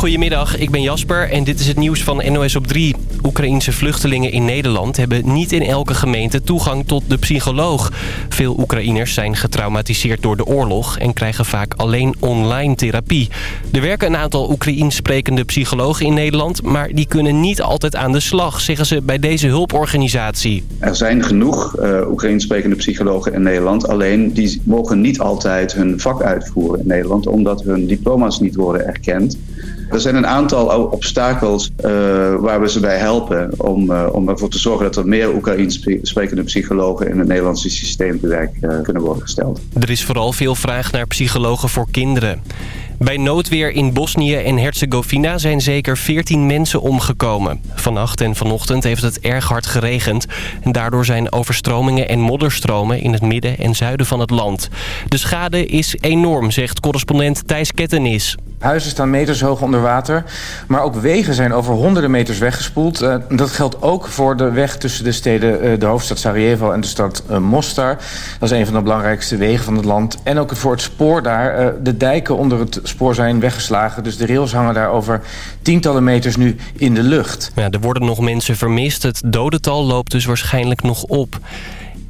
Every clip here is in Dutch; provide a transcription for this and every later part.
Goedemiddag, ik ben Jasper en dit is het nieuws van NOS op 3. Oekraïense vluchtelingen in Nederland hebben niet in elke gemeente toegang tot de psycholoog. Veel Oekraïners zijn getraumatiseerd door de oorlog en krijgen vaak alleen online therapie. Er werken een aantal Oekraïens sprekende psychologen in Nederland... maar die kunnen niet altijd aan de slag, zeggen ze bij deze hulporganisatie. Er zijn genoeg uh, sprekende psychologen in Nederland. Alleen die mogen niet altijd hun vak uitvoeren in Nederland... omdat hun diploma's niet worden erkend. Er zijn een aantal obstakels uh, waar we ze bij helpen om, uh, om ervoor te zorgen dat er meer Oekraïens sprekende psychologen in het Nederlandse systeem te werk uh, kunnen worden gesteld. Er is vooral veel vraag naar psychologen voor kinderen. Bij noodweer in Bosnië en Herzegovina zijn zeker 14 mensen omgekomen. Vannacht en vanochtend heeft het erg hard geregend. En daardoor zijn overstromingen en modderstromen in het midden en zuiden van het land. De schade is enorm, zegt correspondent Thijs Kettenis. Huizen staan meters hoog onder water, maar ook wegen zijn over honderden meters weggespoeld. Uh, dat geldt ook voor de weg tussen de steden, uh, de hoofdstad Sarajevo en de stad uh, Mostar. Dat is een van de belangrijkste wegen van het land. En ook voor het spoor daar. de dijken onder het spoor zijn weggeslagen, dus de rails hangen daar over tientallen meters nu in de lucht. Ja, er worden nog mensen vermist. Het dodental loopt dus waarschijnlijk nog op.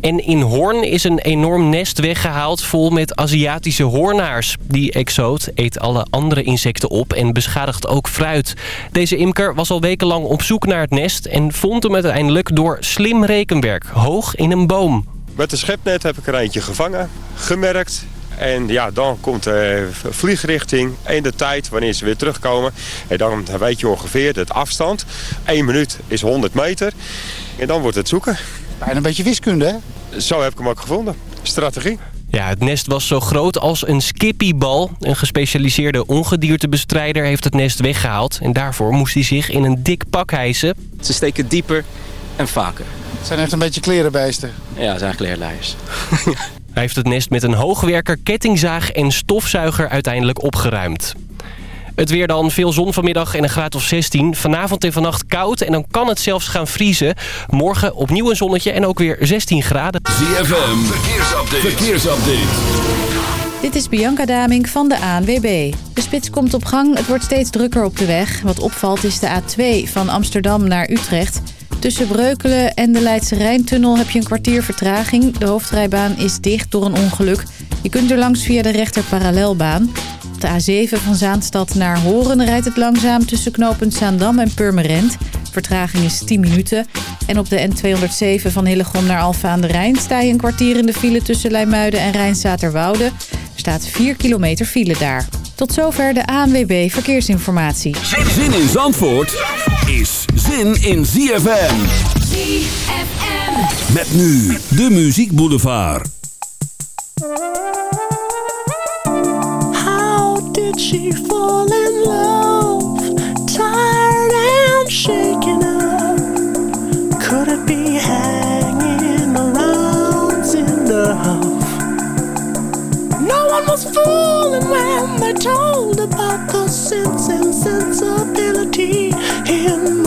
En in Hoorn is een enorm nest weggehaald vol met Aziatische hoornaars. Die exoot eet alle andere insecten op en beschadigt ook fruit. Deze imker was al wekenlang op zoek naar het nest... en vond hem uiteindelijk door slim rekenwerk, hoog in een boom. Met de schepnet heb ik er eentje gevangen, gemerkt... En ja, dan komt de vliegrichting en de tijd wanneer ze weer terugkomen. En dan weet je ongeveer de afstand. 1 minuut is 100 meter. En dan wordt het zoeken. Bijna een beetje wiskunde, hè? Zo heb ik hem ook gevonden. Strategie. Ja, het nest was zo groot als een skippybal. Een gespecialiseerde ongediertebestrijder heeft het nest weggehaald. En daarvoor moest hij zich in een dik pak hijsen. Ze steken dieper en vaker. Het zijn echt een beetje klerenbeesten. Ja, het zijn kleerlijers. Hij heeft het nest met een hoogwerker, kettingzaag en stofzuiger uiteindelijk opgeruimd. Het weer dan, veel zon vanmiddag en een graad of 16. Vanavond en vannacht koud en dan kan het zelfs gaan vriezen. Morgen opnieuw een zonnetje en ook weer 16 graden. ZFM, verkeersupdate. verkeersupdate. Dit is Bianca Daming van de ANWB. De spits komt op gang, het wordt steeds drukker op de weg. Wat opvalt is de A2 van Amsterdam naar Utrecht... Tussen Breukelen en de Leidse Rijntunnel heb je een kwartier vertraging. De hoofdrijbaan is dicht door een ongeluk. Je kunt er langs via de rechter parallelbaan. De A7 van Zaanstad naar Horen rijdt het langzaam tussen knooppunt Zaandam en Purmerend. Vertraging is 10 minuten. En op de N207 van Hillegom naar Alfa aan de Rijn... sta je een kwartier in de file tussen Leimuiden en Rijnstaterwoude. Er staat 4 kilometer file daar. Tot zover de ANWB Verkeersinformatie. Zin in Zandvoort is zin in ZFM. ZFM. Met nu de Muziek Boulevard. She fall in love? Tired and shaken up. Could it be hanging around in the house? No one was fooling when they told about the sense and sensibility in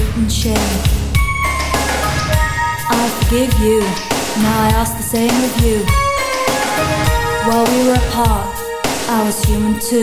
and shame. I forgive you, now I ask the same of you. While we were apart, I was human too.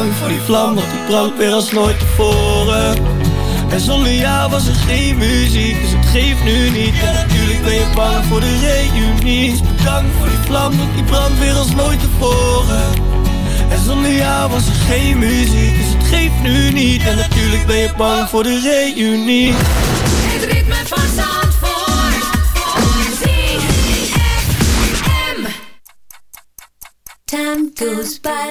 Bedankt voor die vlam, want die brandt weer als nooit tevoren. En zonder jou was er geen muziek, dus het geeft nu niet. En natuurlijk ben je bang voor de reunie Bedankt voor die vlam, want die brandt weer als nooit tevoren. En zonder jou was er geen muziek, dus het geeft nu niet. En natuurlijk ben je bang voor de reunie Het ritme van. ZFM. Time goes by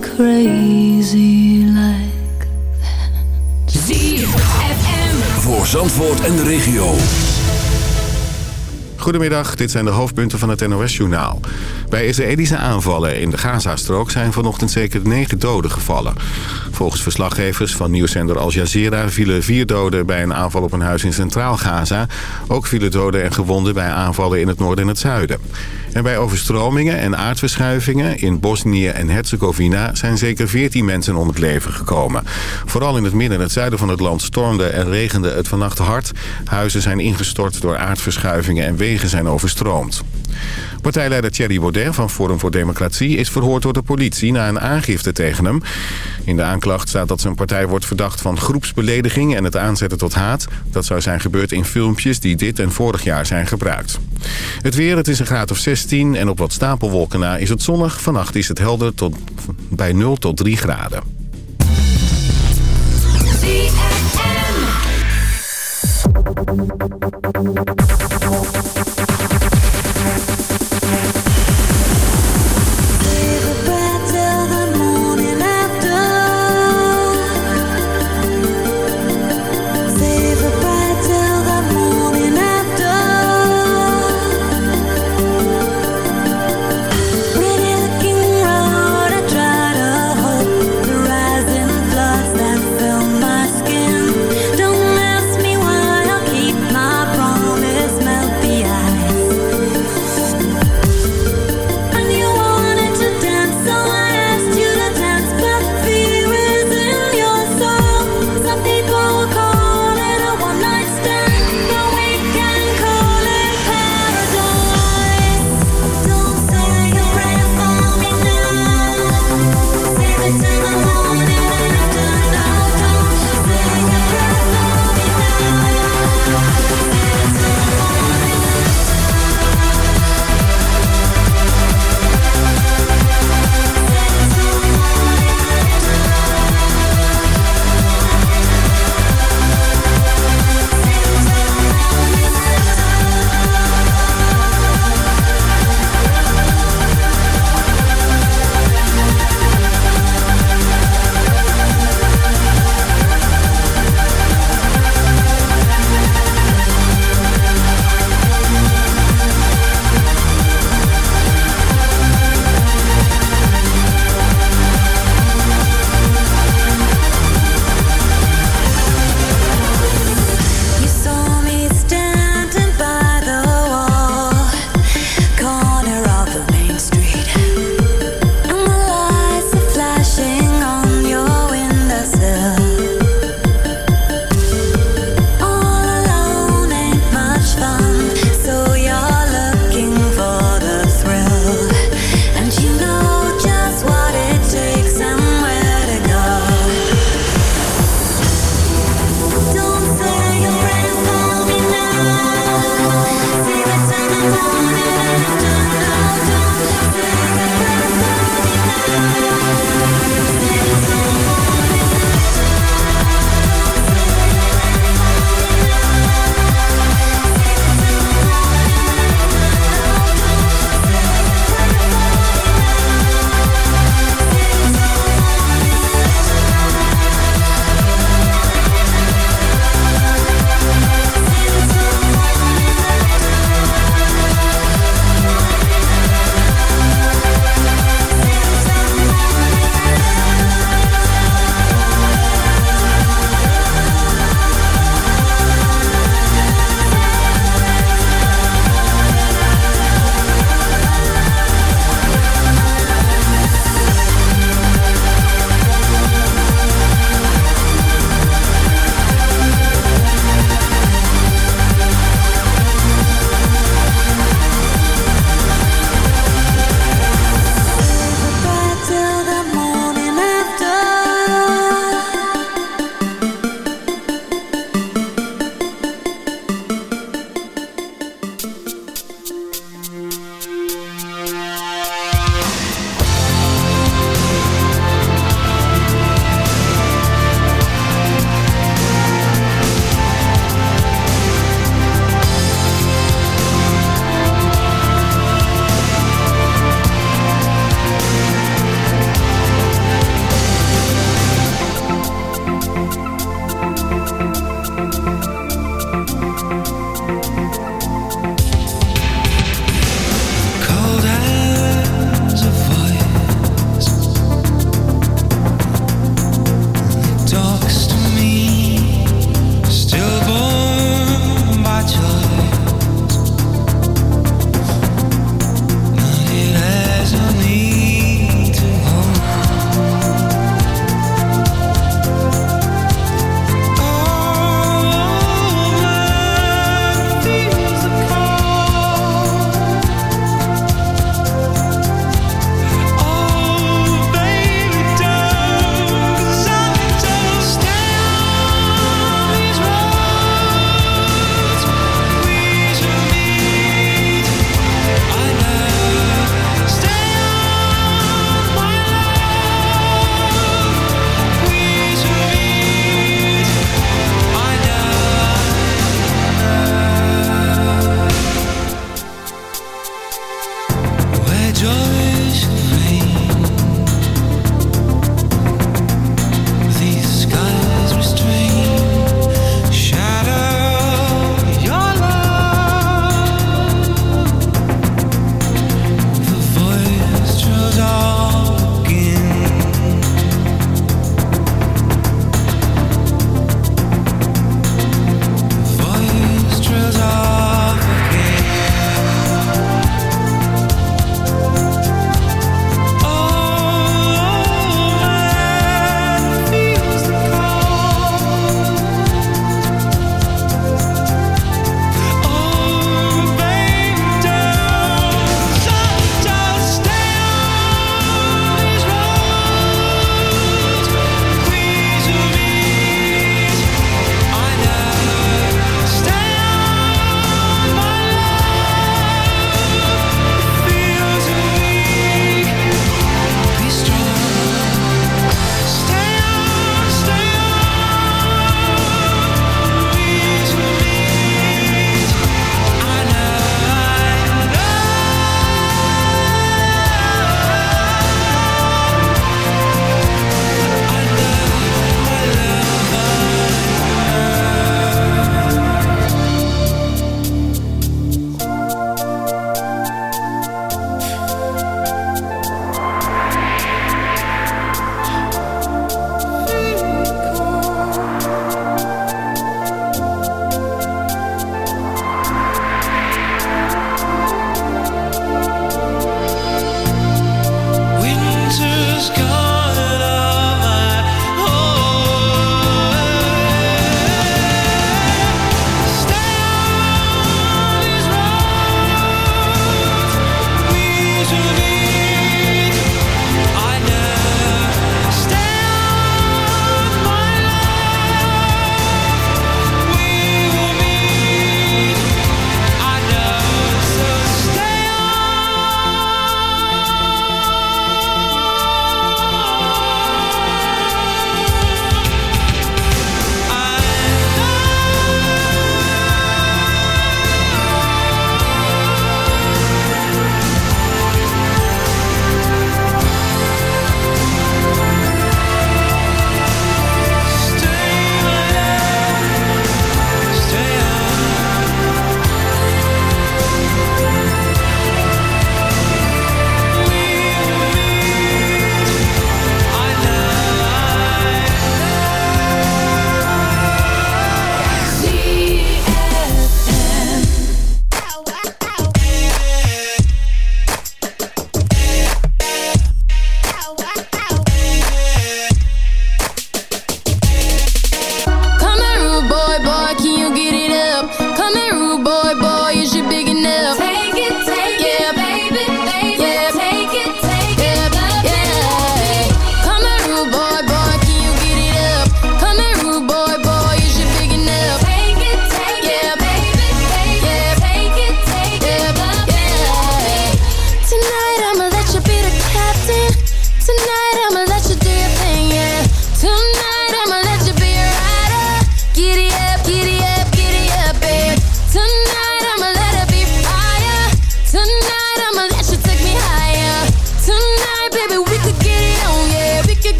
crazy like ZFM. Voor Zandvoort en de regio. Goedemiddag, dit zijn de hoofdpunten van het NOS-journaal. Bij Israëlische aanvallen in de Gazastrook zijn vanochtend zeker negen doden gevallen. Volgens verslaggevers van nieuwszender Al Jazeera vielen vier doden bij een aanval op een huis in Centraal Gaza. Ook vielen doden en gewonden bij aanvallen in het noorden en het zuiden. En bij overstromingen en aardverschuivingen in Bosnië en Herzegovina zijn zeker 14 mensen om het leven gekomen. Vooral in het midden en het zuiden van het land stormde en regende het vannacht hard. Huizen zijn ingestort door aardverschuivingen en zijn overstroomd. Partijleider Thierry Baudet van Forum voor Democratie is verhoord door de politie na een aangifte tegen hem. In de aanklacht staat dat zijn partij wordt verdacht van groepsbelediging en het aanzetten tot haat. Dat zou zijn gebeurd in filmpjes die dit en vorig jaar zijn gebruikt. Het weer, het is een graad of 16 en op wat stapelwolken na is het zonnig. Vannacht is het helder tot, bij 0 tot 3 graden.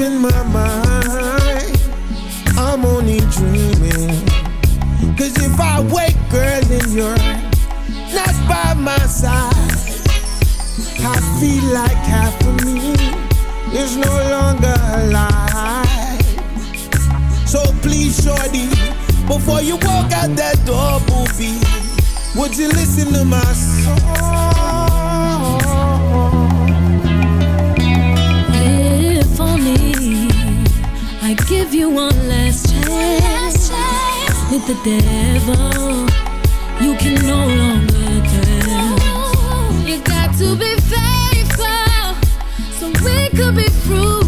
In my mind, I'm only dreaming. Cause if I wake, girl, and you're not by my side, I feel like half of me is no longer alive. So please, shorty, before you walk out that door, booby, would you listen to my song? I give you one last chance with the devil, you can no longer dance. You got to be faithful so we could be fruitful.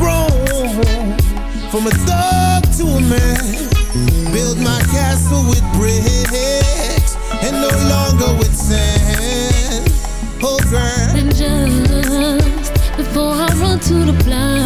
from a thug to a man. Build my castle with bricks and no longer with sand. Oh, girl. And just before I run to the block,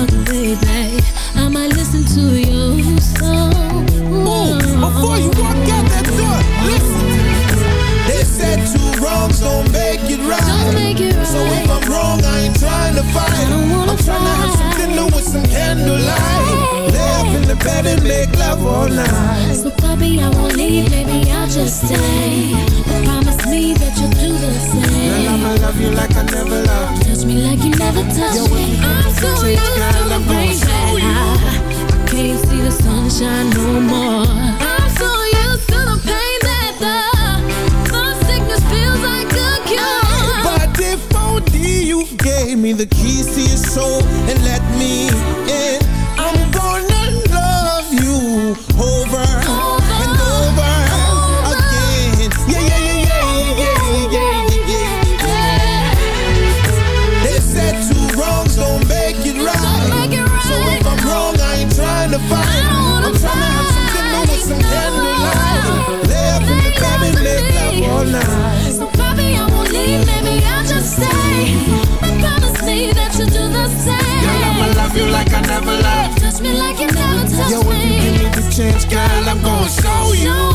and make love all night. So, puppy, I won't leave, baby, I'll just stay. But promise me that you'll do the same. Girl, I'ma love you like I never loved you. Touch me like you never touched me. I'm so used to the rain I can't see the sunshine no more. I'm so used to the pain that the, the sickness feels like a cure. But if only you gave me the keys to your soul and let me girl, I'm gonna show you.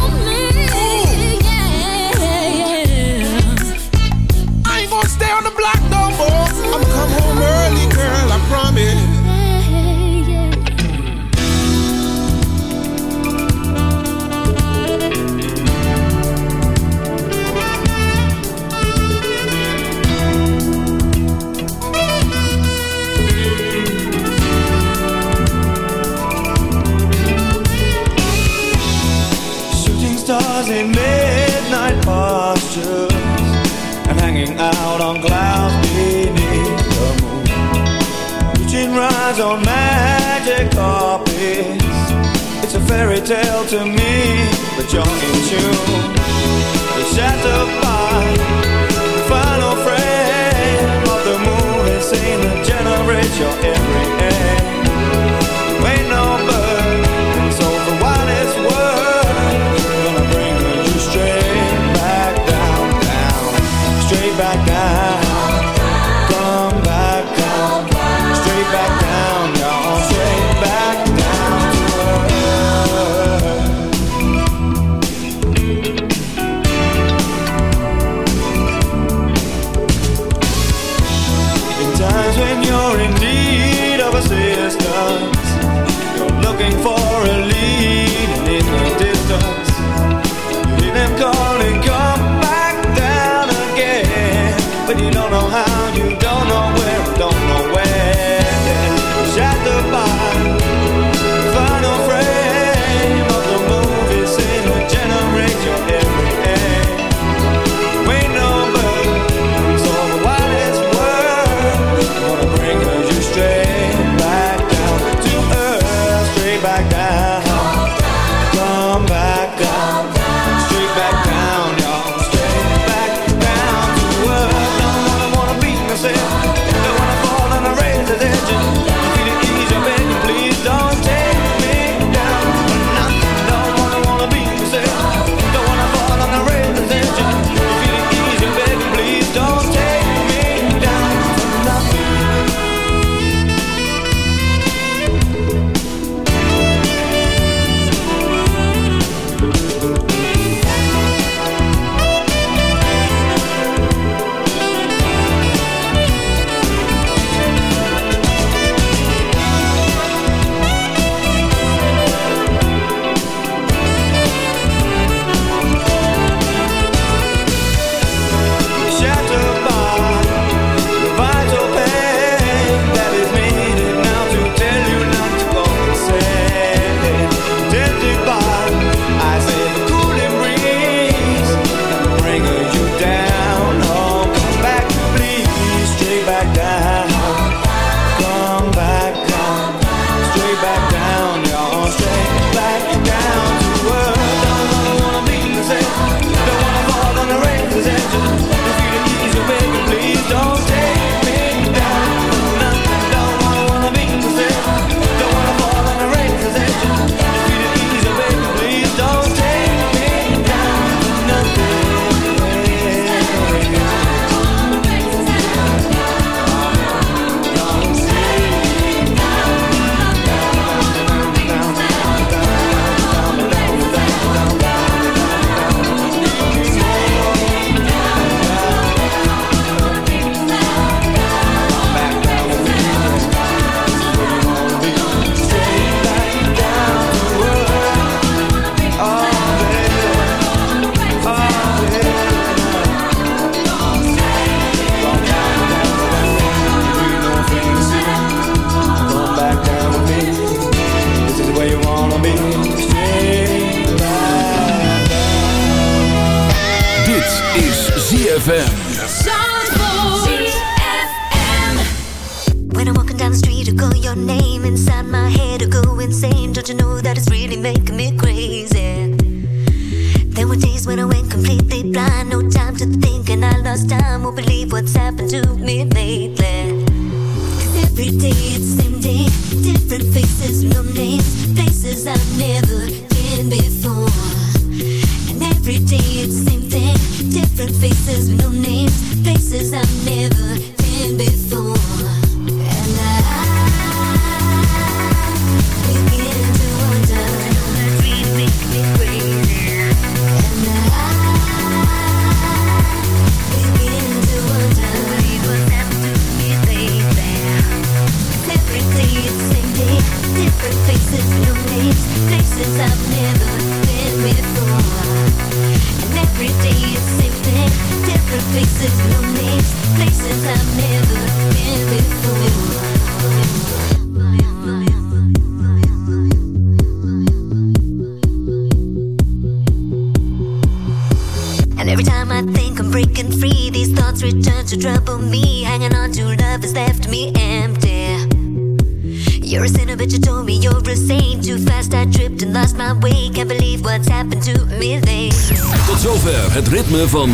In midnight postures and hanging out on clouds beneath the moon. Reaching rides on magic carpets. It's a fairy tale to me, but you're in tune. It's shattered by the final frame of the moon. It's seen to generate your every aim.